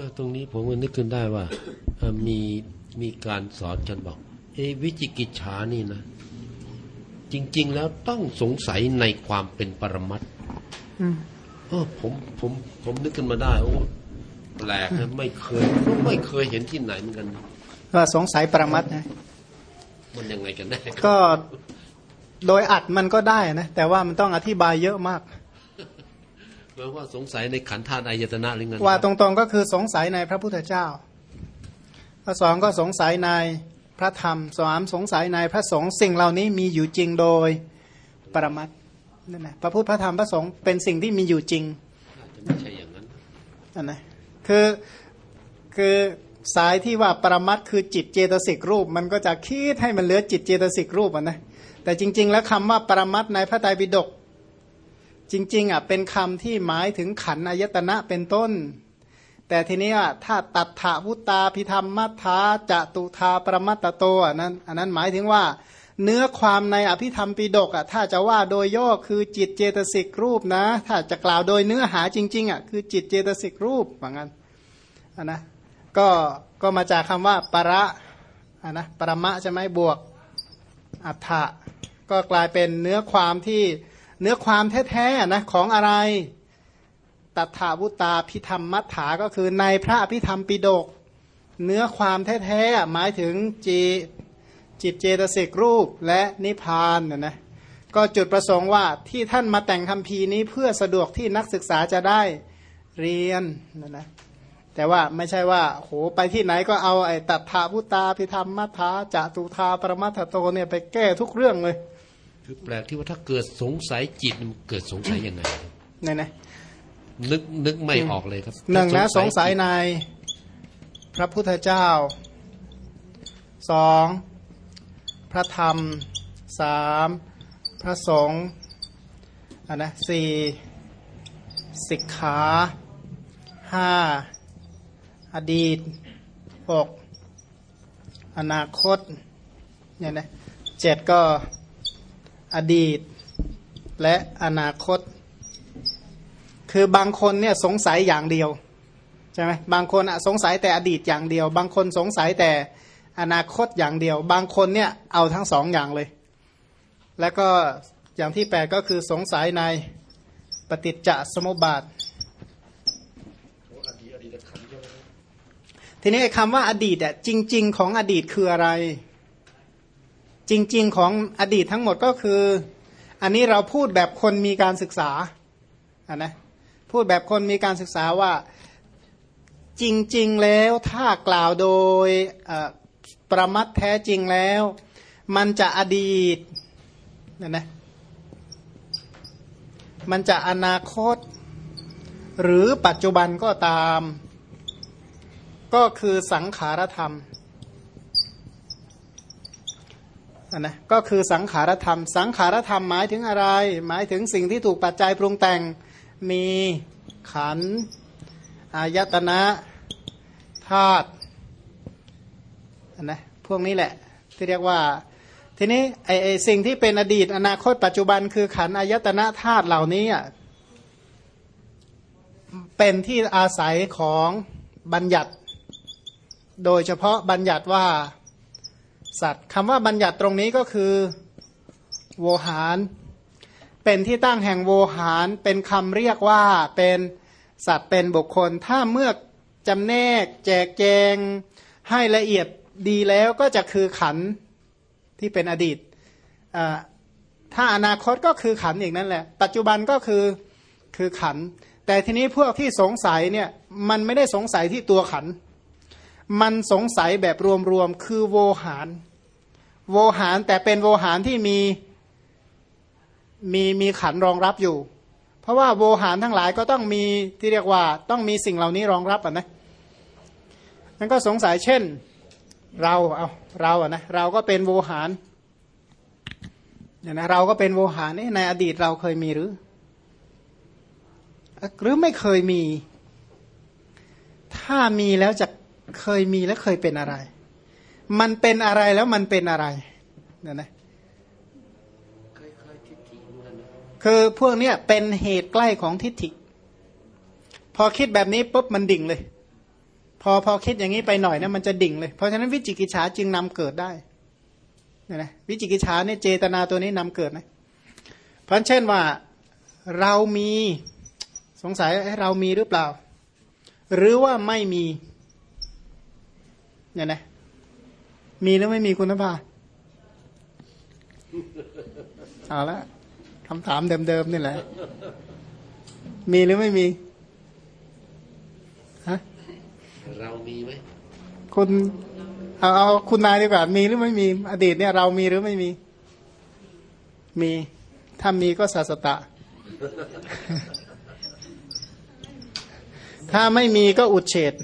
อตรงนี้ผมก็นึกขึ้นได้ว่าเอ่อมีมีการสอนกันบอกเอะวิจิกิจฉานี่นะ จริง ๆ แล้วต้องสงสัยในความเป็นปรมัตถ์อืมเออผมผมผมนึกขึ้นมาได้โอ้แปลกนะไม่เคยไม่เคยเห็นที่ไหนเหมือนกันว่าสงสัยประมัดนะมันยังไงกันแน่ก็โดยอัดมันก็ได้นะ แต่ว่ามันต้องอธิบายเยอะมาก แปลว่าสงสัยในขันธ์ธาตุอายตนะหรือไงว่าตรงๆก็คือสงสัยในพระพุทธเจ้าข้อสองก็สงสัยในพระธรรมสามสงสัยในพระสงฆ์สิ่งเหล่านี้มีอยู่จริงโดยปรมัตถ์นั่นนะพระพุทธพระธรรมพระสงฆ์เป็นสิ่งที่มีอยู่จริงจะไม่ใช่อย่างนั้นนั่นนะคือคือสายที่ว่าปรมัตถ์คือจิตเจตสิกรูป มันก็จะคิดให้มันเหลือจิตเจตสิกรูปอะนะแต่จริง ๆ แล้วคำว่าปรมัตถ์ในพระไตรปิฎก จริงๆอะเป็นคำที่หมายถึงขันอายตนะเป็นต้น แต่ทีนี้อะถ้าตัดถาวุตาพิธรรมมัทธาจะตุธาปรมัตตโตอะนั้นอันนั้นหมายถึงว่า เนื้อความในอภิธรรมปิฎกอะถ้าจะว่าโดยย่อคือจิตเจตสิกรูปนะ ถ้าจะกล่าวโดยเนื้อหาจริงๆอะคือจิตเจตสิกรูปว่างั้นอะนะก็ก็มาจากคำว่าประอะนะปรมะใช่ไหมบวกอัฏฐะก็กลายเป็นเนื้อความที่ เนื้อความแท้ๆนะของอะไรตัทธาวุตาพิธรรมมัทธาก็คือในพระอภิธรรมปิฎกเนื้อความแท้ๆหมายถึงจีจิตเจตสิกรูปและนิพพานนะนะก็จุดประสงค์ว่าที่ท่านมาแต่งคำพีนี้เพื่อสะดวกที่นักศึกษาจะได้เรียนนะนะแต่ว่าไม่ใช่ว่าโหไปที่ไหนก็เอาไอ้ตัทธาวุตาพิธรรมมัทธาจตุธาปรมัตโตเนี่ยไปแก้ทุกเรื่องเลย คือแปลกที่ว่าถ้าเกิดสงสัยจิตมันเกิดสงสัยยังไงครับเนี่ยนะนึกนึกไม่ออกเลยครับหนึ่งนะสงสัยจิตในพระพุทธเจ้าสองพระธรรมสามพระสงฆ์อันนะสี่สิกขาห้าอดีตหกอนาคตเนี่ยนะเจ็ดก็ อดีต และอนาคต คือบางคนเนี่ยสงสัยอย่างเดียวใช่ไหมบางคนอะสงสัยแต่อดีตอย่างเดียว บางคนสงสัยแต่อนาคตอย่างเดียว บางคนเนี่ยเอาทั้งสองอย่างเลย แล้วก็อย่างที่แปดก็คือสงสัยในปฏิจจสมุปบาททีนี้คำว่าอดีตอะจริง ๆ ของอดีตคืออะไร จริง ๆ ของอดีตทั้งหมดก็คือ อันนี้เราพูดแบบคนมีการศึกษาอะนะพูดแบบคนมีการศึกษาว่าจริง ๆ แล้วถ้ากล่าวโดยประมัดแท้จริงแล้ว มันจะอดีตนะนะมันจะอนาคต หรือปัจจุบันก็ตาม ก็คือสังขารธรรม นะก็คือสังขารธรรม สังขารธรรมหมายถึงอะไร หมายถึงสิ่งที่ถูกปัจจัยปรุงแต่งมีขันอายตนะธาตุอะนะพวกนี้แหละที่เรียกว่าทีนี้ไอไอสิ่งที่เป็นอดีตอนาคตปัจจุบันคือขันอายตนะธาตุเหล่านี้เป็นที่อาศัยของบัญญัติ โดยเฉพาะบัญญัติว่า สัตว์คำว่าบัญญัติตรงนี้ก็คือโวหาร เป็นที่ตั้งแห่งโวหารเป็นคำเรียกว่าเป็นสัตว์เป็นบุคคล ถ้าเมื่อจำแนก แจกแจง ให้ละเอียดดีแล้วก็จะคือขันที่เป็นอดีต ถ้าอนาคตก็คือขันอีกนั่นแหละ ปัจจุบันก็คือคือขัน แต่ทีนี้พวกที่สงสัยเนี่ยมันไม่ได้สงสัยที่ตัวขัน มันสงสัยแบบรวมๆคือโวหาร โวหารแต่เป็นโวหารที่มีมีมีขันรองรับอยู่ เพราะว่าโวหารทั้งหลายก็ต้องมีที่เรียกว่าต้องมีสิ่งเหล่านี้รองรับอะนะนั่นก็สงสัยเช่น เราเอาเราอะนะเราก็เป็นโวหารเนี่ยนะเราก็เป็นโวหารนี่ในอดีตเราเคยมีหรือ หรือไม่เคยมี ถ้ามีแล้วจะ เคยมีและเคยเป็นอะไร มันเป็นอะไรแล้วมันเป็นอะไรเนี่ยนะคือพวกเนี้ยเป็นเหตุใกล้ของทิฏฐิ พอคิดแบบนี้ปุ๊บมันดิ่งเลย พอพอคิดอย่างนี้ไปหน่อยนะมันจะดิ่งเลย เพราะฉะนั้นวิจิกิจฉาจึงนำเกิดได้เนี่ยนะวิจิกิจฉาเนี่ยเจตนาตัวนี้นำเกิดนะเพราะเช่นว่าเรามีสงสัยเรามีหรือเปล่า หรือว่าไม่มี เนี่ยนะมีหรือไม่มีคุณภาพเอาละคำถามเดิมๆนี่แหละ มีหรือไม่มีฮะเรามีไหมคุณเอาเอาคุณนายดีกว่ามีหรือไม่มี อดีตเนี่ย เรามีหรือไม่มี มีถ้ามีก็สัสตะ ถ้าไม่มีก็อุดเฉด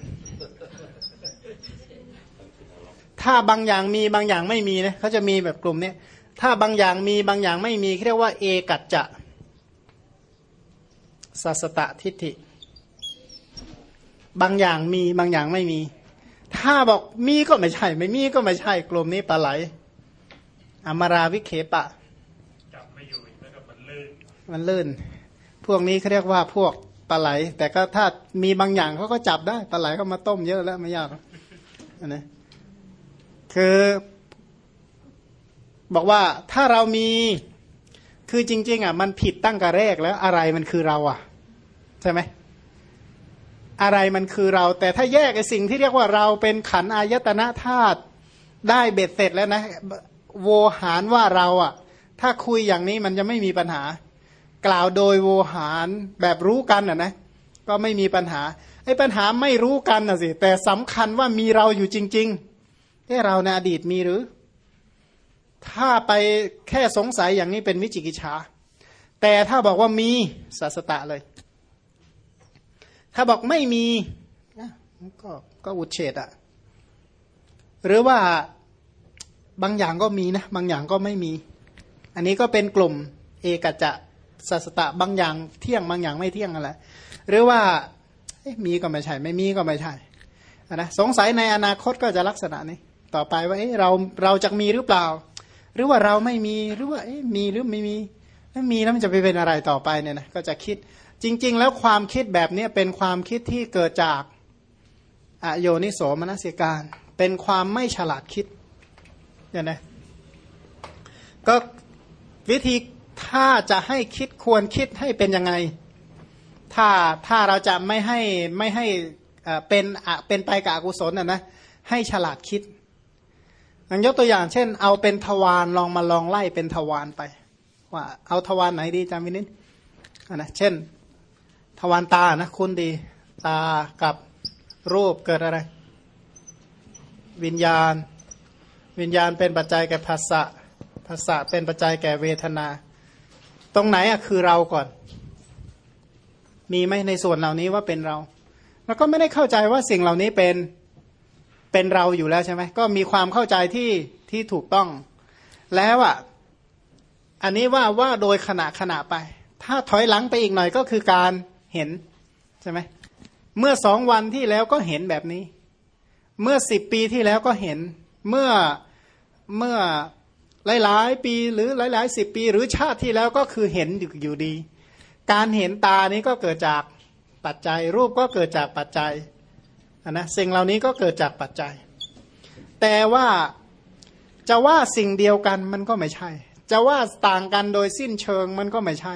ถ้าบางอย่างมีบางอย่างไม่มีนะเขาจะมีแบบกลุ่มเนี้ยถ้าบางอย่างมีบางอย่างไม่มีเรียกว่า เอกัจจะสัสตะทิฏฐิ บางอย่างมีบางอย่างไม่มี ถ้าบอกมีก็ไม่ใช่ ไม่มีก็ไม่ใช่ กลุ่มนี้ปลาไหล อมาราวิเคปะจับไม่อยู่อีกแล้วก็มันลื่นมันลื่น พวกนี้เขาเรียกว่าพวกปลาไหล แต่ก็ถ้ามีบางอย่างเขาก็จับได้ปลาไหลเขามาต้มเยอะแล้วไม่ยากหรอกนะ คือบอกว่าถ้าเรามีคือจริง ๆ อะ มันผิดตั้งแต่แรกแล้วอะไรมันคือเราอะ ใช่ไหมอะไรมันคือเรา แต่ถ้าแยกไอ้สิ่งที่เรียกว่าเราเป็นขันอายตนะธาตุได้เบ็ดเสร็จแล้วนะ โวหารว่าเราอะ ถ้าคุยอย่างนี้มันจะไม่มีปัญหา กล่าวโดยโวหารแบบรู้กันอะนะ ก็ไม่มีปัญหาไอ้ปัญหาไม่รู้กันน่ะสิแต่สำคัญว่ามีเราอยู่จริง ๆ เอ้เราในอดีตมีหรือ ถ้าไปแค่สงสัยอย่างนี้เป็นวิจิกิจฉาแต่ถ้าบอกว่ามีสัสตะเลย ถ้าบอกไม่มีก็ก็อุดเฉดอะหรือว่าบางอย่างก็มีนะ บางอย่างก็ไม่มี อันนี้ก็เป็นกลุ่มเอกจะสัสตะบางอย่างเที่ยงบางอย่างไม่เที่ยงอะไรหรือว่ามีก็ไม่ใช่ ไม่มีก็ไม่ใช่นะสงสัยในอนาคตก็จะลักษณะนี้ ต่อไปว่าเราเราจะมีหรือเปล่า หรือว่าเราไม่มีหรือว่ามีหรือไม่มีถ้ามีแล้วมันจะไปเป็นอะไรต่อไปเนี่ยนะก็จะคิดจริง ๆ แล้วความคิดแบบนี้เป็นความคิดที่เกิดจากอโยนิโสมนสิการ เป็นความไม่ฉลาดคิดเนี่ยนะก็วิธีถ้าจะให้คิดควรคิดให้เป็นยังไง ถ้าถ้าเราจะไม่ให้ไม่ให้เป็นเป็นไปกับอกุศลนะนะให้ฉลาดคิด อย่างยกตัวอย่างเช่น เอาเป็นทวารลองมาลองไล่เป็นทวารไป ว่า เอาทวารไหนดีจำวินิจอะนะเช่น ทวารตานะคุณดี ตากับรูปเกิดอะไร วิญญาณ วิญญาณเป็นปัจจัยแก่ภาษะภาษะเป็นปัจจัยแก่เวทนา ตรงไหนอะคือเราก่อน มีไหมในส่วนเหล่านี้ว่าเป็นเรา แล้วก็ไม่ได้เข้าใจว่าสิ่งเหล่านี้เป็น เป็นเราอยู่แล้วใช่ไหมก็มีความเข้าใจที่ที่ถูกต้อง แล้วอะอันนี้ว่าว่าโดยขณะขณะไป ถ้าถอยหลังไปอีกหน่อยก็คือการเห็นใช่ไหมเมื่อสองวันที่แล้วก็เห็นแบบนี้ เมื่อสิบปีที่แล้วก็เห็น เมื่อเมื่อหลาย ๆ ปีหรือหลายๆสิบปี หรือชาติที่แล้วก็คือเห็นอยู่อยู่ดี การเห็นตานี้ก็เกิดจากปัจจัยรูปก็เกิดจากปัจจัย อะนะสิ่งเหล่านี้ก็เกิดจากปัจจัย แต่ว่าจะว่าสิ่งเดียวกันมันก็ไม่ใช่ จะว่าต่างกันโดยสิ้นเชิงมันก็ไม่ใช่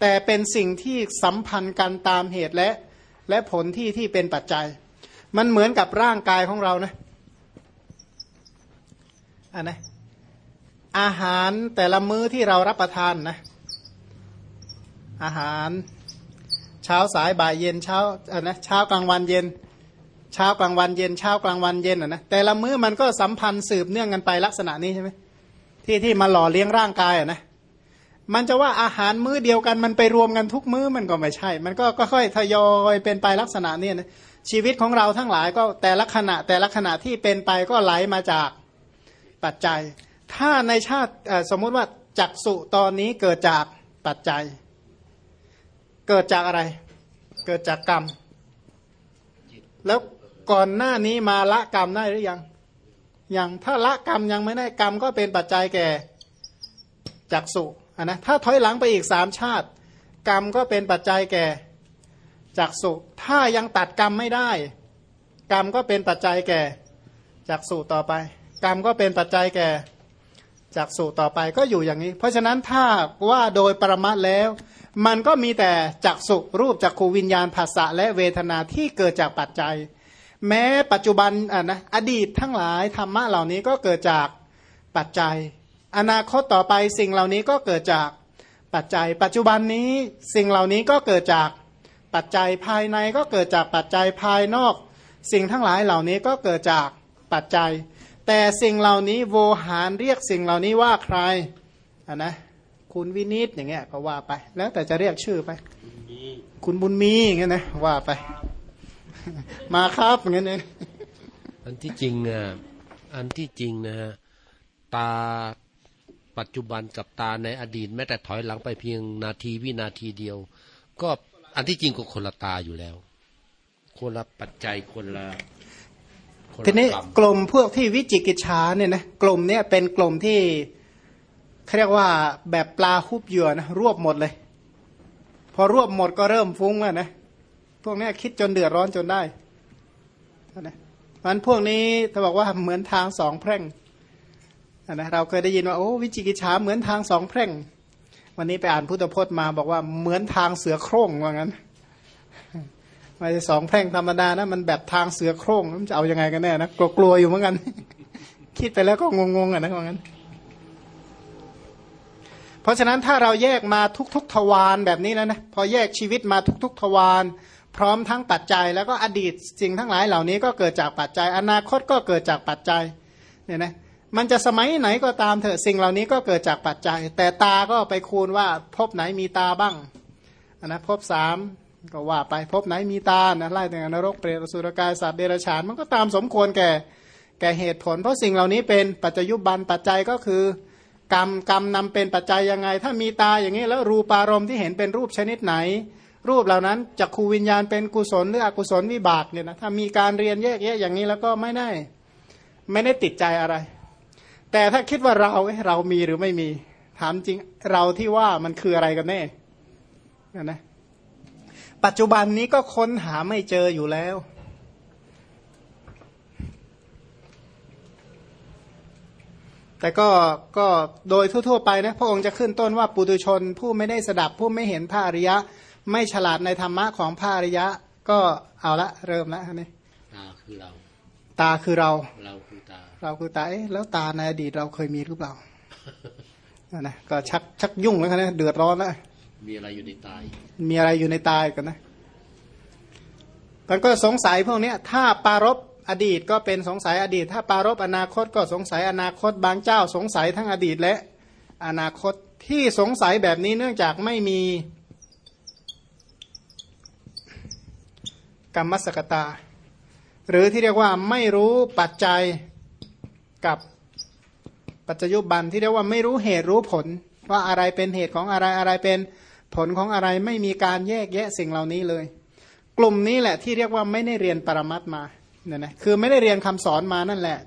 แต่เป็นสิ่งที่สัมพันธ์กันตามเหตุและและผลที่ที่เป็นปัจจัย มันเหมือนกับร่างกายของเรานะอันนะอาหารแต่ละมื้อที่เรารับประทานนะอาหาร เช้าสายบ่ายเย็นเช้าอันนะเช้ากลางวันเย็น เช้ากลางวันเย็นเช้ากลางวันเย็นอะนะแต่ละมื้อมันก็สัมพันธ์สืบเนื่องกันไปลักษณะนี้ใช่ไหมที่ที่มาหล่อเลี้ยงร่างกายอะนะมันจะว่าอาหารมื้อเดียวกันมันไปรวมกันทุกมื้อมันก็ไม่ใช่ มันก็ค่อยๆทยอยเป็นไปลักษณะนี้นะชีวิตของเราทั้งหลายก็แต่ละขณะแต่ละขณะที่เป็นไปก็ไหลมาจากปัจจัย ถ้าในชาติสมมุติว่าจักสุตอนนี้เกิดจากปัจจัย เกิดจากอะไร เกิดจากกรรม แล้ว ก่อนหน้านี้มาละกรรมได้หรือยัง ยังถ้าละกรรมยังไม่ได้กรรมก็เป็นปัจจัยแก่จักสุอะนะ ถ้าถอยหลังไปอีกสามชาติ กรรมก็เป็นปัจจัยแก่จักสุ ถ้ายังตัดกรรมไม่ได้ กรรมก็เป็นปัจจัยแก่จักสุต่อไป กรรมก็เป็นปัจจัยแก่จักสุต่อไปก็อยู่อย่างนี้ เพราะฉะนั้นถ้าว่าโดยปรมัตถ์แล้ว มันก็มีแต่จักสุรูปจักขูวิญญาณภาษะและเวทนาที่เกิดจากปัจจัย แม้ปัจจุบันอะนะอดีตทั้งหลายธรรมะเหล่านี้ก็เกิดจากปัจจัย อนาคตต่อไปสิ่งเหล่านี้ก็เกิดจากปัจจัย ปัจจุบันนี้สิ่งเหล่านี้ก็เกิดจากปัจจัยภายในก็เกิดจากปัจจัยภายนอก สิ่งทั้งหลายเหล่านี้ก็เกิดจากปัจจัย แต่สิ่งเหล่านี้โวหารเรียกสิ่งเหล่านี้ว่าใครอะนะคุณวินิตอย่างเงี้ยก็ว่าไป แล้วแต่จะเรียกชื่อไป คุณบุญมีอย่างเงี้ยนะว่าไป มาครับอย่างเงี้ยนะอันที่จริงนะอันที่จริงนะตาปัจจุบันกับตาในอดีต แม้แต่ถอยหลังไปเพียงนาทีวินาทีเดียว ก็อันที่จริงก็คนละตาอยู่แล้ว คนละปัจจัยคนละคละทีนี้กรรมกลุ่มพวกที่วิจิกิจฉาเนี่ยนะกลุ่มเนี้ยเป็นกลุ่มที่เขาเรียกว่าแบบปลาคุบเหยื่อนะรวบหมดเลย พอรวบหมดก็เริ่มฟุ้งแล้วนะ พวกนี้คิดจนเดือดร้อนจนได้นะมันพวกนี้ถ้าบอกว่าเหมือนทางสองแพร่งนะเราเคยได้ยินว่าโอ้วิจิกิจฉาเหมือนทางสองแพร่ง วันนี้ไปอ่านพุทธพจน์มาบอกว่าเหมือนทางเสือโคร่งว่างั้นไม่ใช่สองแพร่งธรรมดานะมันแบบทางเสือโคร่งมันจะเอายังไงกันแน่นะกลัวกลัวๆอยู่เหมือนกัน คิดไปแล้วก็งงๆอะนะว่างั้น เพราะฉะนั้นถ้าเราแยกมาทุกๆทวารแบบนี้แล้วนะพอแยกชีวิตมาทุกๆทวาร พร้อมทั้งปัจจัย แล้วก็อดีตสิ่งทั้งหลายเหล่านี้ก็เกิดจากปัจจัย อนาคตก็เกิดจากปัจจัยเนี่ยนะมันจะสมัยไหนก็ตามเถอะสิ่งเหล่านี้ก็เกิดจากปัจจัย แต่ตาก็ไปคูณว่าพบไหนมีตาบ้างอนะพบสามก็ว่าไปพบไหนมีตานะไล่ตั้งแต่นรกเปรตสุรกายสัตว์เดรัจฉานมันก็ตามสมควรแก่แก่เหตุผล เพราะสิ่งเหล่านี้เป็นปัจจยุบันปัจจัยก็คือกรรมกรรมนำเป็นปัจจัยยังไง ถ้ามีตาอย่างนี้แล้วรูปารมณ์ที่เห็นเป็นรูปชนิดไหน รูปเหล่านั้นจักขูวิญญาณเป็นกุศลหรืออกุศลวิบากเนี่ยนะถ้ามีการเรียนแยกแยะอย่างนี้แล้วก็ไม่ได้ไม่ได้ติดใจอะไร แต่ถ้าคิดว่าเราเรามีหรือไม่มี ถามจริงเราที่ว่ามันคืออะไรกันแน่นะนะปัจจุบันนี้ก็ค้นหาไม่เจออยู่แล้ว แต่ก็ก็โดยทั่วๆไปนะพระองค์จะขึ้นต้นว่าปุตุชนผู้ไม่ได้สดับผู้ไม่เห็นพระอริยะ ไม่ฉลาดในธรรมะของพระอริยะ ก็เอาละเริ่มแล้วนี่ตาคือเรา ตาคือเรา เราคือตา เราคือตาเอ๊ะแล้วตาในอดีตเราเคยมีหรือเปล่านั่นนะก็ชักชักยุ่งแล้วนะเดือดร้อนแล้วมีอะไรอยู่ในตาย มีอะไรอยู่ในตายกันนะมันก็สงสัยพวกเนี้ยถ้าปารบอดีตก็เป็นสงสัยอดีต ถ้าปารบอนาคตก็สงสัยอนาคตบางเจ้าสงสัยทั้งอดีตและอนาคตที่สงสัยแบบนี้เนื่องจากไม่มี กรรมสกตา หรือที่เรียกว่าไม่รู้ปัจจัยกับปัจจยุบันที่เรียกว่าไม่รู้เหตุรู้ผล ว่าอะไรเป็นเหตุของอะไรอะไรเป็นผลของอะไรไม่มีการแยกแยะสิ่งเหล่านี้เลย กลุ่มนี้แหละที่เรียกว่าไม่ได้เรียนปรมัตมาเนี่ยนะคือไม่ได้เรียนคำสอนมานั่นแหละ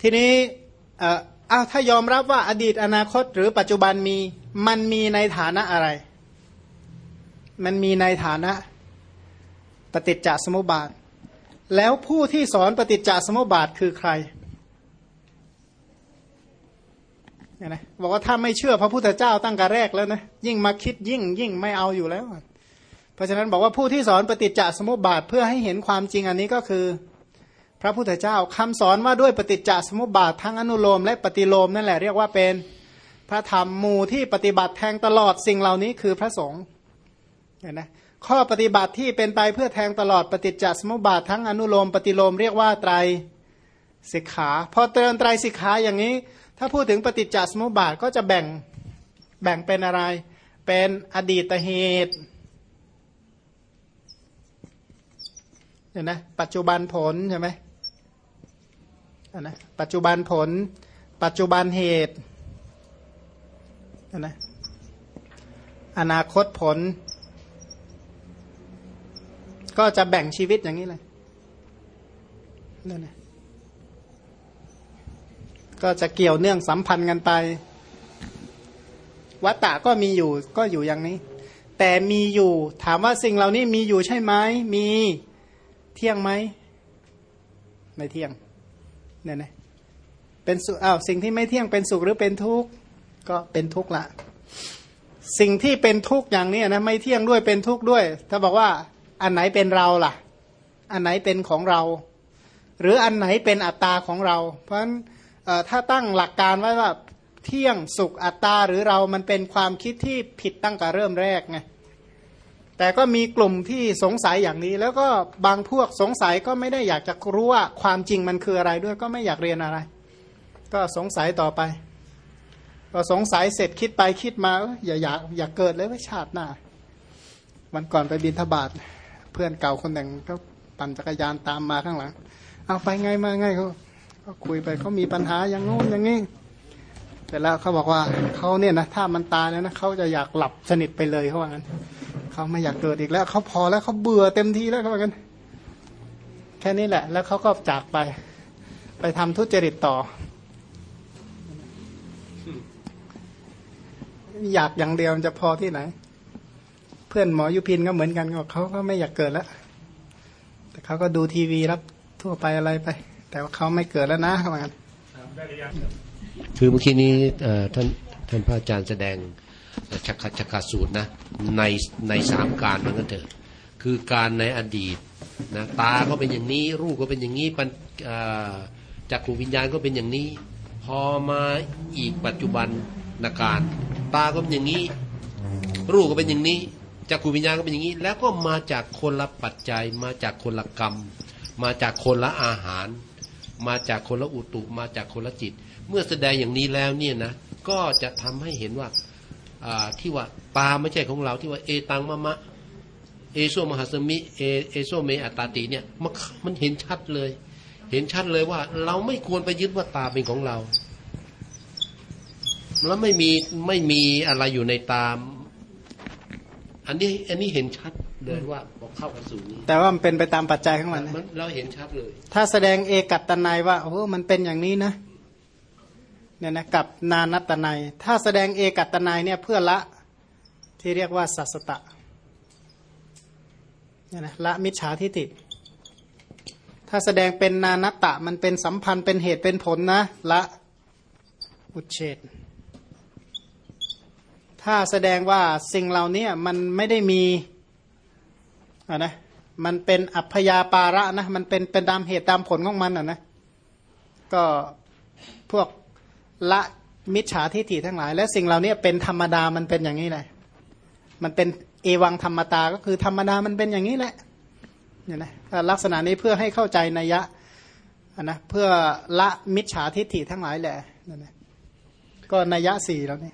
ทีนี้เอ่ออ้าวถ้ายอมรับว่าอดีตอนาคตหรือปัจจุบันมีมันมีในฐานะอะไร มันมีในฐานะ ปฏิจจสมุปบาท แล้วผู้ที่สอนปฏิจจสมุปบาทคือใครเนี่ยนะบอกว่าถ้าไม่เชื่อพระพุทธเจ้าตั้งแต่แรกแล้วนะยิ่งมาคิดยิ่งยิ่งไม่เอาอยู่แล้ว เพราะฉะนั้นบอกว่าผู้ที่สอนปฏิจจสมุปบาทเพื่อให้เห็นความจริงอันนี้ก็คือ พระพุทธเจ้าคำสอนว่าด้วยปฏิจจสมุปบาททั้งอนุโลมและปฏิโลมนั่นแหละเรียกว่าเป็นพระธรรมมูที่ปฏิบัติแทงตลอดสิ่งเหล่านี้คือพระสงฆ์เห็นไหม ข้อปฏิบัติที่เป็นไปเพื่อแทงตลอดปฏิจจสมุปบาททั้งอนุโลมปฏิโลมเรียกว่าไตรสิกขา พอเตือนไตรสิกขาอย่างนี้ ถ้าพูดถึงปฏิจจสมุปบาทก็จะแบ่งแบ่งเป็นอะไร เป็นอดีตเหตุเห็นไหมปัจจุบันผลใช่ไหมอันนะปัจจุบันผล ปัจจุบันเหตุอันนะอนาคตผล ก็จะแบ่งชีวิตอย่างนี้เลยนั่นนะก็จะเกี่ยวเนื่องสัมพันธ์กันไป วัตตะก็มีอยู่ก็อยู่อย่างนี้ แต่มีอยู่ ถามว่าสิ่งเหล่านี้มีอยู่ใช่ไหมมีเที่ยงไหมไม่เที่ยงเนี่ยนะเป็นสุอ้าวสิ่งที่ไม่เที่ยงเป็นสุขหรือเป็นทุกข์ก็เป็นทุกข์ละ สิ่งที่เป็นทุกข์อย่างนี้นะไม่เที่ยงด้วยเป็นทุกข์ด้วย ถ้าบอกว่า อันไหนเป็นเราล่ะ อันไหนเป็นของเรา หรืออันไหนเป็นอัตตาของเรา เพราะฉะนั้นถ้าตั้งหลักการไว้ว่าเที่ยงสุขอัตตาหรือเรามันเป็นความคิดที่ผิดตั้งแต่เริ่มแรกไงแต่ก็มีกลุ่มที่สงสัยอย่างนี้ แล้วก็บางพวกสงสัยก็ไม่ได้อยากจะรู้ว่าความจริงมันคืออะไรด้วยก็ไม่อยากเรียนอะไร ก็สงสัยต่อไปพอสงสัยเสร็จคิดไปคิดมาอย่าอยากอยากเกิดเลยว่าชาติหน้าวันก่อนไปบินทบาท เพื่อนเก่าคนหนึ่งก็ปั่นจักรยานตามมาข้างหลัง เอาไปไงมาไงเขาก็คุยไปเขามีปัญหาอย่างโน้นอย่างนี้แต่แล้วเขาบอกว่าเขาเนี่ยนะถ้ามันตายแล้วนะเขาจะอยากหลับสนิทไปเลยเขาว่างั้นเขาไม่อยากเกิดอีกแล้วเขาพอแล้วเขาเบื่อเต็มทีแล้วเขาบอกกันแค่นี้แหละ แล้วเขาก็จากไป ไปทำทุจริตต่อ อยากอย่างเดียวจะพอที่ไหน เพื่อนหมอยุพินก็เหมือนกันเขาก็ไม่อยากเกิดแล้ว แต่เขาก็ดูทีวีรับทั่วไปอะไรไป แต่ว่าเขาไม่เกิดแล้วนะเขาบอกกันได้หรือยังคือเมื่อกี้นี้ท่านท่านพระอาจารย์แสดงชักขชักขสูตรนะในในสามการมันก็เถอะคือการในอดีตนะตาก็เป็นอย่างนี้ รูปก็เป็นอย่างนี้ปัญจักขูวิญญาณก็เป็นอย่างนี้ พอมาอีกปัจจุบันนาการ ตาก็เป็นอย่างนี้ รูปก็เป็นอย่างนี้ จักขูวิญญาณก็เป็นอย่างนี้ แล้วก็มาจากคนละปัจจัย มาจากคนละกรรม มาจากคนละอาหาร มาจากคนละอุตุ มาจากคนละจิต เมื่อแสดงอย่างนี้แล้วเนี่ยนะก็จะทำให้เห็นว่าที่ว่าตาไม่ใช่ของเราที่ว่าเอตังมะมะเอโซมหาสมิเอเอโซเมอัตตาติเนี่ยมันมันเห็นชัดเลย เห็นชัดเลยว่า เราไม่ควรไปยึดว่าตาเป็นของเรา แล้วไม่มีไม่มีอะไรอยู่ในตา อันนี้อันนี้เห็นชัดเลยว่าบอกเข้ากับสู่นี้ แต่ว่ามันเป็นไปตามปัจจัยของมันนะมันเราเห็นชัดเลย ถ้าแสดงเอกัตตนายว่าโอ้มันเป็นอย่างนี้นะเนี่ยนะกับนานัตนัยถ้าแสดงเอกัตนายเนี่ยเพื่อละที่เรียกว่าสัสตะเนี่ยนะละมิจฉาทิฏฐิถ้าแสดงเป็นนานัตตะมันเป็นสัมพันธ์เป็นเหตุเป็นผลนะ ละอุเฉด ถ้าแสดงว่าสิ่งเหล่านี้มันไม่ได้มีะนะมันเป็นอัพยาปาระนะมันเป็นเป็นตามเหตุตามผลของมันอะนะก็พวกละมิจฉาทิฏฐิทั้งหลาย และสิ่งเหล่านี้เป็นธรรมดามันเป็นอย่างนี้แหละ มันเป็นเอวังธรรมตาก็คือธรรมดามันเป็นอย่างนี้แหละเนี่ยนะลักษณะนี้เพื่อให้เข้าใจนัยยะนะเพื่อละมิจฉาทิฏฐิทั้งหลายแหละนั่นนะก็นัยยะสี่แล้วนี่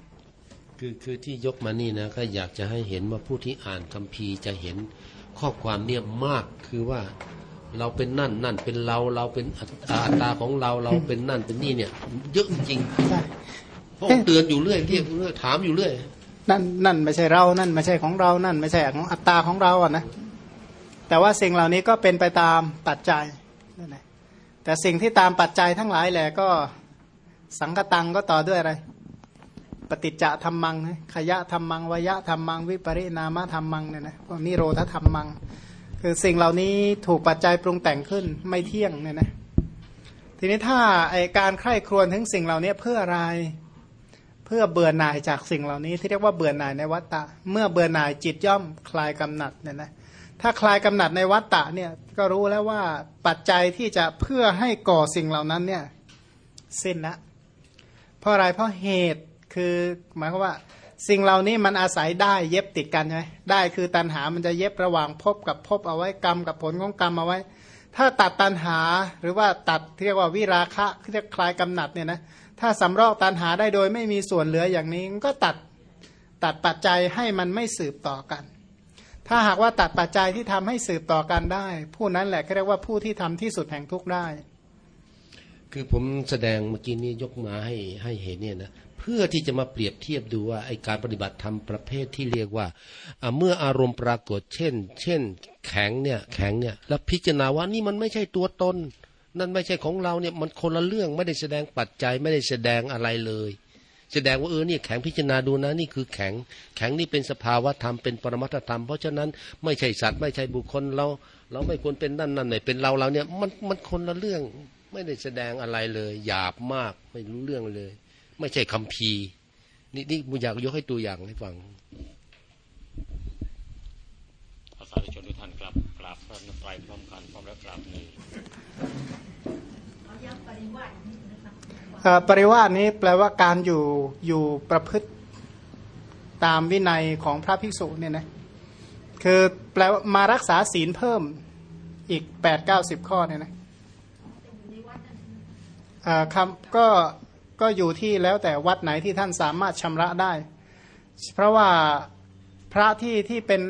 คือคือที่ยกมานี่นะก็อยากจะให้เห็นว่าผู้ที่อ่านคัมภีร์จะเห็นข้อความเนี่ยมากคือว่าเราเป็นนั่นนั่นเป็นเราเราเป็นอัตตาของเราเราเป็นนั่นเป็นนี่เนี่ยเยอะจริงใช่เพราะเตือนอยู่เรื่อยเรียกเรื่อยถามอยู่เรื่อยนั่นนั่นไม่ใช่เรา นั่นไม่ใช่ของเรา นั่นไม่ใช่ของอัตตาของเราอะนะแต่ว่าสิ่งเหล่านี้ก็เป็นไปตามปัจจัยนั่นแหละแต่สิ่งที่ตามปัจจัยทั้งหลายแหละก็สังกตังก็ต่อด้วยอะไร ปฏิจจธรรมังนะขยะธรรมังวยะธรรมัง วิปริณามะธรรมังเนี่ยนะพวกนิโรธธรรมัง คือสิ่งเหล่านี้ถูกปัจจัยปรุงแต่งขึ้นไม่เที่ยงเนี่ยนะทีนี้ถ้าไอการใคร่ครวญถึงสิ่งเหล่านี้เพื่ออะไรเพื่อเบื่อหน่ายจากสิ่งเหล่านี้ที่เรียกว่าเบื่อหน่ายในวัฏฏะเมื่อเบื่อหน่ายจิตย่อมคลายกำหนัดเนี่ยนะถ้าคลายกำหนัดในวัฏฏะเนี่ยก็รู้แล้วว่าปัจจัยที่จะเพื่อให้ก่อสิ่งเหล่านั้นเนี่ยสิ้นละเพราะอะไรเพราะเหตุ คือหมายความว่า สิ่งเหล่านี้มันอาศัยได้เย็บติดกันใช่ไหมได้คือตันหามันจะเย็บระหว่างภพกับภพเอาไว้กรรมกับผลของกรรมเอาไว้ ถ้าตัดตันหาหรือว่าตัดเรียกว่าวิราคะที่เรียกคลายกำหนัดเนี่ยนะถ้าสำรอกตันหาได้โดยไม่มีส่วนเหลืออย่างนี้ก็ตัดตัดปัจจัยให้มันไม่สืบต่อกัน ถ้าหากว่าตัดปัจจัยที่ทำให้สืบต่อกันได้ ผู้นั้นแหละเขาเรียกว่าผู้ที่ทำที่สุดแห่งทุกข์ได้ คือผมแสดงเมื่อกี้นี้ยกมาให้ให้เห็นเนี่ยนะ เพื่อที่จะมาเปรียบเทียบดูว่าไอการปฏิบัติธรรมประเภทที่เรียกว่า เมื่ออารมณ์ปรากฏเช่น เช่น แข็งเนี่ยแข็งเนี่ยแล้วพิจารณาว่านี่มันไม่ใช่ตัวตน นั่นไม่ใช่ของเราเนี่ยมันคนละเรื่องไม่ได้แสดงปัจจัยไม่ได้แสดงอะไรเลย แสดงว่าเออเนี่ยแข็งพิจารณาดูนะนี่คือแข็ง แข็งนี่เป็นสภาวะธรรมเป็นปรมัตธรรม เพราะฉะนั้นไม่ใช่สัตว์ไม่ใช่บุคคลเรา เราไม่ควรเป็นนั่นนั่นไหนเป็นเราเราเนี่ยมันมันคนละเรื่องไม่ได้แสดงอะไรเลย หยาบมากไม่รู้เรื่องเลย ไม่ใช่คัมภีร์นี่นี่ผมอยากยกให้ตัวอย่างให้ฟังภาษาชนทุกท่านกราบกราบพระนตรัยพร้อมกันพร้อมแล้วกราบนี้เอ่อปริวาสนี้แปลว่าการอยู่อยู่ประพฤติตามวินัยของพระภิกษุเนี่ยนะคือแปลว่ามารักษาศีลเพิ่มอีกแปดเก้าสิบข้อเนี่ยนะอ่าคำก็ ก็อยู่ที่แล้วแต่วัดไหนที่ท่านสามารถชำระได้ เพราะว่าพระที่ที่เป็น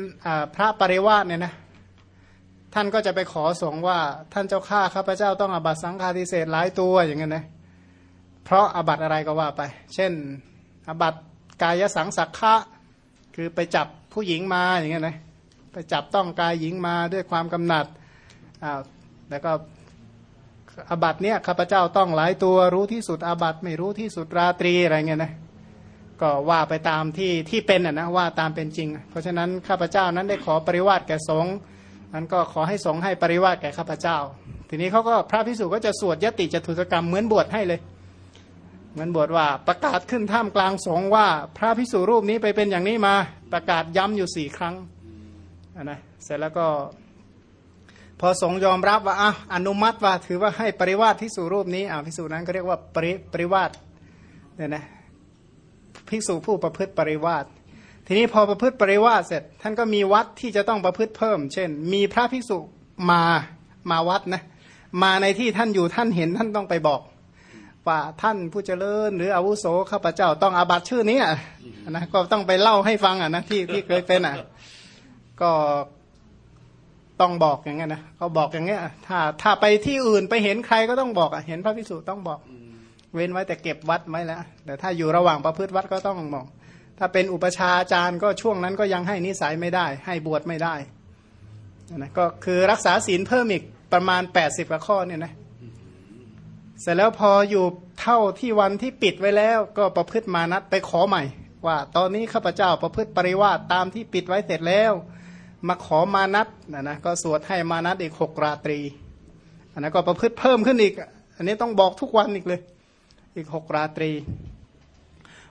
พระปริวาสเนี่ยนะท่านก็จะไปขอสงว่าท่านเจ้าข้าข้าพเจ้าต้องอบัตสังฆาทิเศษหลายตัวอย่างเงี้ยนะเพราะอาบัตอะไรก็ว่าไป เช่นอาบัตกายสังสักขะคือไปจับผู้หญิงมาอย่างเงี้ยนะไปจับต้องกายหญิงมาด้วยความกำหนัดอ้าวแล้วก็ อาบัตเนี้ยข้าพเจ้าต้องหลายตัวรู้ที่สุดอาบัตไม่รู้ที่สุดราตรีอะไรเงี้ยนะก็ว่าไปตามที่ที่เป็นอะนะว่าตามเป็นจริง เพราะฉะนั้นข้าพเจ้านั้นได้ขอปริวาสแก่สงฆ์นั้นก็ขอให้สงฆ์ให้ปริวาสแก่ข้าพเจ้า ทีนี้เขาก็พระพิสุก็จะสวดยติจตุสกรรมเหมือนบวชให้เลยเหมือนบทว่าประกาศขึ้นท่ามกลางสงฆ์ว่าพระพิสุรูปนี้ไปเป็นอย่างนี้มาประกาศย้ำอยู่สี่ครั้งอะนะเสร็จแล้วก็ พอสงยอมรับว่าอะอนุมัติว่าถือว่าให้ปริวาสพิสุรูปนี้อ่าพิสุนั้นก็เรียกว่าปริปริวาสเนี่ยนะภิกษุผู้ประพฤติปริวาสทีนี้พอประพฤติปริวาสเสร็จ ท่านก็มีวัดที่จะต้องประพฤติเพิ่ม เช่น มีพระภิกษุมามาวัดนะมาในที่ท่านอยู่ท่านเห็นท่านต้องไปบอกว่าท่านผู้เจริญ หรืออาวุโสข้าพเจ้าต้องอาบัตชื่อนี้นะก็ต้องไปเล่าให้ฟังอะนะที่ที่เคยเป็นอะ ก็ ต้องบอกอย่างเงี้ยนะก็บอกอย่างเงี้ยถ้าถ้าไปที่อื่นไปเห็นใครก็ต้องบอกอะเห็นพระพิสุต้องบอก เว้นไว้แต่เก็บวัดไว้แล้วแต่ถ้าอยู่ระหว่างประพฤติวัดก็ต้องบอก ถ้าเป็นอุปชฌาย์อาจารย์ก็ช่วงนั้นก็ยังให้นิสัยไม่ได้ ให้บวชไม่ได้นะก็คือรักษาศีลเพิ่มอีกประมาณ 80กว่าข้อเนี่ยนะเสร็จแล้วพออยู่เท่าที่วันที่ปิดไว้แล้ว ก็ประพฤติมานัดไปขอใหม่ ว่าตอนนี้ข้าพเจ้าประพฤติปริวาสตามที่ปิดไว้เสร็จแล้ว มาขอมานัดนะนะก็สวดให้มานัดอีกหกราตรี อันนั้นก็ประพฤติเพิ่มขึ้นอีก อันนี้ต้องบอกทุกวันอีกเลย อีกหกราตรี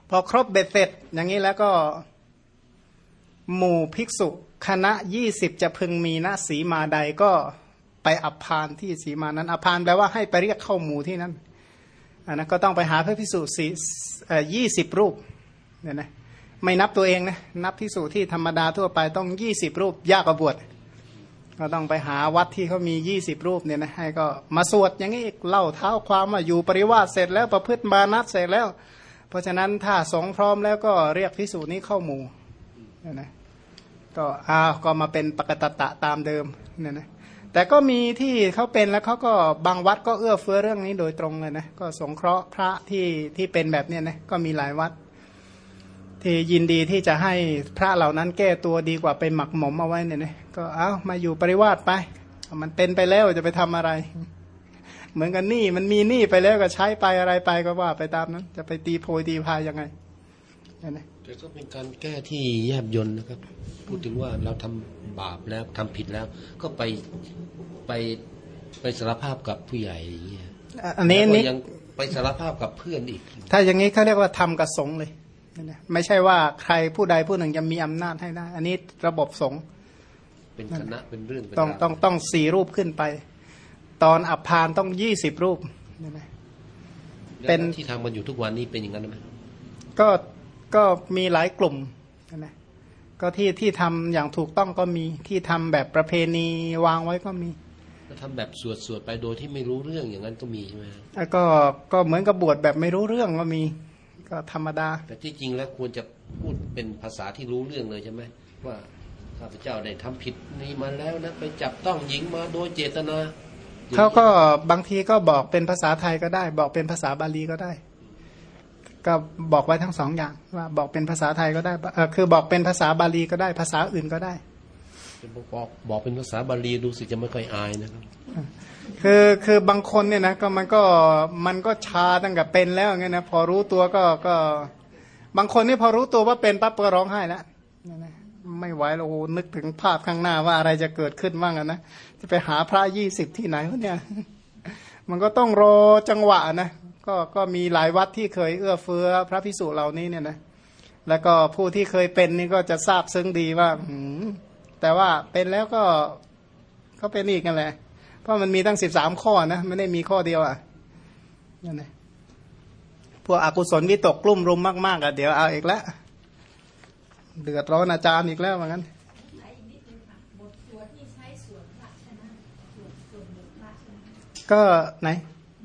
พอครบเบ็ดเสร็จ อย่างนี้แล้วก็ หมู่ภิกษุ คณะยี่สิบจะพึงมีณสีมาใดก็ไปอับพานที่สีมานั้น อับพานแปลว่าให้ไปเรียกเข้าหมู่ที่นั้นอันนั้นก็ต้องไปหาพระภิกษุสี่ยี่สิบรูปเนี่ยนะ ไม่นับตัวเองนะนับภิกษุที่ธรรมดาทั่วไปต้องยี่สิบรูปยากกว่าบวชก็ต้องไปหาวัดที่เขามียี่สิบรูปเนี่ยนะให้ก็มาสวดอย่างนี้อีกเล่าเท้าความว่าอยู่ปริวาสเสร็จแล้วประพฤติมานัดเสร็จแล้ว เพราะฉะนั้นถ้าสงพร้อมแล้วก็เรียกภิกษุนี้เข้าหมู่เนี่ยนะก็อ้าวก็มาเป็นปกตตะตามเดิมเนี่ยนะแต่ก็มีที่เขาเป็นแล้วเขาก็บางวัดก็เอื้อเฟื้อเรื่องนี้โดยตรงเลยนะก็สงเคราะห์พระที่ที่เป็นแบบเนี้ยนะก็มีหลายวัด ที่ยินดีที่จะให้พระเหล่านั้นแก้ตัวดีกว่าไปหมักหมมเอาไว้เนี่ยนะก็เอามาอยู่ปริวาสไป มันเป็นไปแล้วจะไปทำอะไร เหมือนกันหนี้มันมีหนี้ไปแล้วก็ใช้ไปอะไรไปก็ว่าไปตามนั้น จะไปตีโพยตีพายยังไงเนี่ยนะแต่ก็เป็นการแก้ที่แยบยนต์นะครับ พูดถึงว่าเราทำบาปแล้วทำผิดแล้ว ก็ไปไปไปสารภาพกับผู้ใหญ่อย่างเงี้ยอะอันนี้แล้วก็นี่ยังไปสารภาพกับเพื่อนอีก ถ้าอย่างนี้เขาเรียกว่าทำกับสงฆ์เลย นะไม่ใช่ว่าใครผู้ใดผู้หนึ่งจะมีอำนาจให้ได้ อันนี้ระบบสงฆ์เป็นคณะเป็นเรื่องเป็นต้องราวต้องต้องสี่รูปขึ้นไป ตอนอับพานต้องยี่สิบรูปเนี่ยนะเป็นแล้วที่ทำมันอยู่ทุกวันนี้เป็นอย่างนั้นไหมก็ก็มีหลายกลุ่มนะก็ที่ที่ทำอย่างถูกต้องก็มีที่ทำแบบประเพณีวางไว้ก็มีแล้วทำแบบสวดสวดๆไปโดยที่ไม่รู้เรื่องอย่างนั้นก็มีใช่ไหมครับแล้วก็ก็เหมือนกับบวชแบบไม่รู้เรื่องก็มี ก็ธรรมดา แต่ที่จริงแล้วควรจะพูดเป็นภาษาที่รู้เรื่องเลยใช่ไหมว่าข้าพเจ้าได้ทำผิดนี้มาแล้วนะไปจับต้องหญิงมาโดยเจตนาเขาก็บางทีก็บอกเป็นภาษาไทยก็ได้ บอกเป็นภาษาบาลีก็ได้ ก็บอกไว้ทั้งสองอย่างว่าบอกเป็นภาษาไทยก็ได้เออคือบอกเป็นภาษาบาลีก็ได้ ภาษาอื่นก็ได้ บอกบอกเป็นภาษาบาลีดูสึกจะไม่ค่อยอายนะครับ คือคือบางคนเนี่ยนะก็มันก็มันก็ชาตั้งแต่เป็นแล้วไงนะพอรู้ตัวก็ก็ บางคนนี่พอรู้ตัวว่าเป็นปั๊บก็ร้องไห้แล้วนั่นนะไม่ไหวแล้วโอ้นึกถึงภาพข้างหน้าว่าอะไรจะเกิดขึ้นบ้างนะจะไปหาพระยี่สิบที่ไหนวะเนี่ย มันก็ต้องรอจังหวะนะก็ก็มีหลายวัดที่เคยเอื้อเฟื้อพระพิสุเหล่านี้เนี่ยนะแล้วก็ผู้ที่เคยเป็นนี่ก็จะทราบซึ้งดีว่าหื แต่ว่าเป็นแล้วก็ก็เป็นอีกกันแหละเพราะมันมีตั้งสิบสามข้อนะไม่ได้มีข้อเดียวอะนั่นนะพวกอกุศลวิตกกลุ่มรุมมากๆอะเดี๋ยวเอาอีกแล้วเดือดร้อนอาจารย์อีกแล้วว่างั้นและอีกนิดนึงค่ะบทสวดที่ใช้สวดพระใช่ไหมสวดสวดบทพระใช่ไหมก็ไหน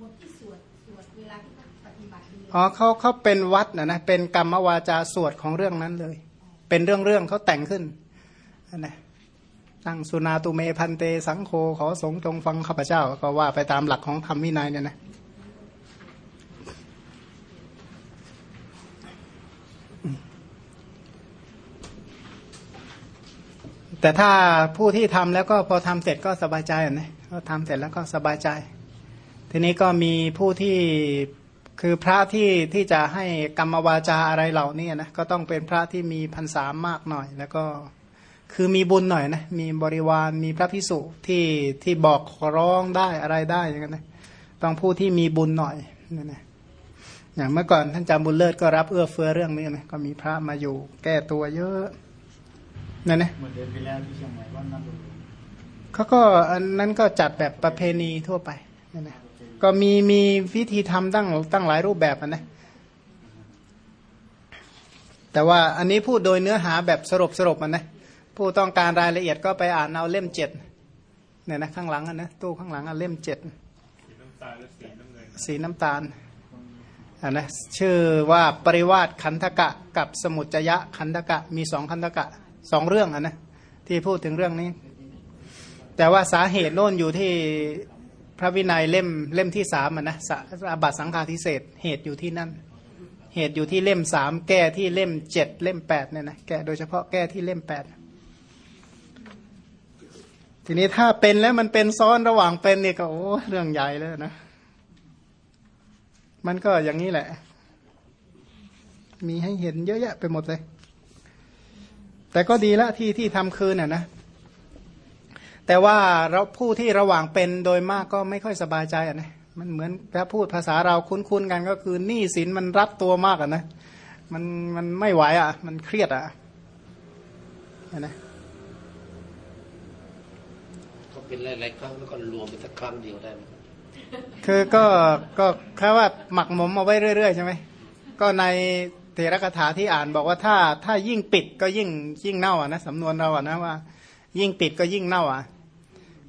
บทที่สวดสวดเวลาที่ท่านปฏิบัติดีอ๋อเขาเขาเป็นวัดนะนะเป็นกรรมวาจาสวดของเรื่องนั้นเลย เป็นเรื่องเรื่องเขาแต่งขึ้นนั่นนะ ตั้งสุนาตุเมพันเตสังโฆขอสงฆ์จงฟังข้าพเจ้า ก็ว่าไปตามหลักของธรรมวินัยเนี่ยนะแต่ถ้าผู้ที่ทำแล้วก็พอทำเสร็จก็สบายใจนะก็ทำเสร็จแล้วก็สบายใจ ทีนี้ก็มีผู้ที่คือพระที่ที่จะให้กรรมวาจาอะไรเหล่านี้นะก็ต้องเป็นพระที่มีพรรษามากหน่อยแล้วก็ คือมีบุญหน่อยนะ มีบริวาร มีพระพิสุที่ที่บอกขอร้องได้อะไรได้อย่างนั้นนะ ต้องผู้ที่มีบุญหน่อยนั่นนะ อย่างเมื่อก่อนท่านจำบุญเลิศก็รับเอื้อเฟื้อเรื่องนี้นะ ก็มีพระมาอยู่แก้ตัวเยอะนั่นนะเขาก็อันนั้นก็จัดแบบประเพณีทั่วไปนั่นนะ ก็มีมีวิธีทำตั้งตั้งหลายรูปแบบนะแต่ว่าอันนี้พูดโดยเนื้อหาแบบสรุปสรุปมันนะ ผู้ต้องการรายละเอียดก็ไปอ่านเอาเล่มเจ็ดเนี่ยนะข้างหลังอะนะตู้ข้างหลังอะเล่มเจ็ดสีน้ำตาลสีน้ำเงินสีน้ำตาลอะนะชื่อว่าปริวาสขันธกะกับสมุจยะขันธกะมีสองขันธกะสองเรื่องอะนะที่พูดถึงเรื่องนี้ แต่ว่าสาเหตุโน่นอยู่ที่พระวินัยเล่มเล่มที่สามอะนะสะอาบัตสังฆาทิเศษเหตุอยู่ที่นั่น เหตุอยู่ที่เล่มสามแก้ที่เล่มเจ็ดเล่มแปดเนี่ยนะแก้โดยเฉพาะแก้ที่เล่มแปด ทีนี้ถ้าเป็นแล้วมันเป็นซ้อนระหว่างเป็นเนี่ยก็โอ้เรื่องใหญ่เลยนะ มันก็อย่างนี้แหละ มีให้เห็นเยอะแยะไปหมดเลย แต่ก็ดีละที่ที่ทำคืนน่ะนะ แต่ว่าเราผู้ที่ระหว่างเป็นโดยมากก็ไม่ค่อยสบายใจอะนะ มันเหมือนถ้าพูดภาษาเราคุ้นๆกันก็คือหนี้สินมันรัดตัวมากอะนะ มันมันไม่ไหวอะ มันเครียดอะเห็นไหม ก็ เป็นหลายๆครั้งแล้วก็รวมเป็นสักครั้งเดียวได้ไหมคือก็ก็แค่ว่าหมักหมมเอาไว้เรื่อยๆใช่ไหมก็ในเทระคาถาที่อ่านบอกว่าถ้าถ้ายิ่งปิดก็ยิ่งยิ่งเน่าอะนะสำนวนเราอะนะว่า ยิ่งปิดก็ยิ่งเน่าอะ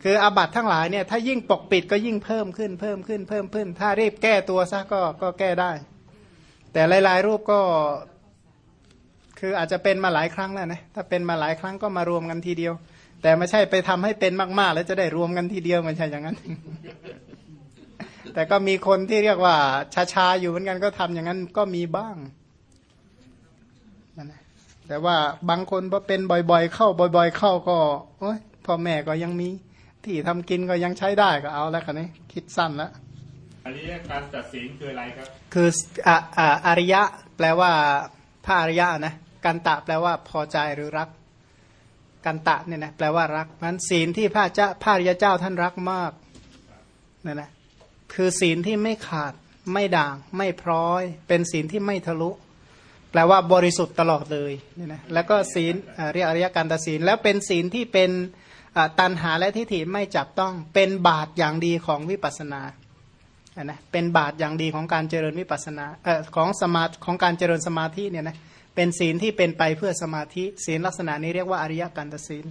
คืออาบัตทั้งหลายเนี่ยถ้ายิ่งปกปิดก็ยิ่งเพิ่มขึ้นเพิ่มขึ้นเพิ่มขึ้น ถ้ารีบแก้ตัวซะก็ก็แก้ได้ แต่หลายๆรูปก็ คืออาจจะเป็นมาหลายครั้งแล้วนะถ้าเป็นมาหลายครั้งก็มารวมกันทีเดียว แต่ไม่ใช่ไปทำให้เป็นมาก ๆ แล้วจะได้รวมกันทีเดียวไม่ใช่อย่างนั้น แต่ก็มีคนที่เรียกว่าชาๆอยู่เหมือนกันก็ทำอย่างนั้นก็มีบ้างนั่นนะแต่ว่าบางคนพอเป็นบ่อย ๆ เข้าบ่อย ๆ เข้าก็โอ๊ยพ่อแม่ก็ยังมีที่ทำกินก็ยังใช้ได้ก็เอาแล้วคันนี้ คิดสั้นแล้วอันนี้การตัดสินคืออะไรครับ คืออ่าอ่าอริยะ แปลว่าพระอริยะนะกันตะแปลว่าพอใจหรือรัก กันตะเนี่ยนะแปลว่ารักนั้นศีลที่พระเจ้าพระริยเจ้าท่านรักมากนั่นนะคือศีลที่ไม่ขาดไม่ด่าง ไม่พร้อย เป็นศีลที่ไม่ทะลุ แปลว่าบริสุทธิ์ตลอดเลยเนี่ยนะแล้วก็ศีลเรียกอริยการตศีลแล้วเป็นศีลที่เป็นตันหาและทิฏฐิไม่จับต้องเป็นบาตอย่างดีของวิปัสสนาอะนะเป็นบาตอย่างดีของการเจริญวิปัสสนาเอ่อของสมาของการเจริญสมาธิเนี่ยนะ เป็นศีลที่เป็นไปเพื่อสมาธิศีลลักษณะนี้เรียกว่าอริยกันตศีล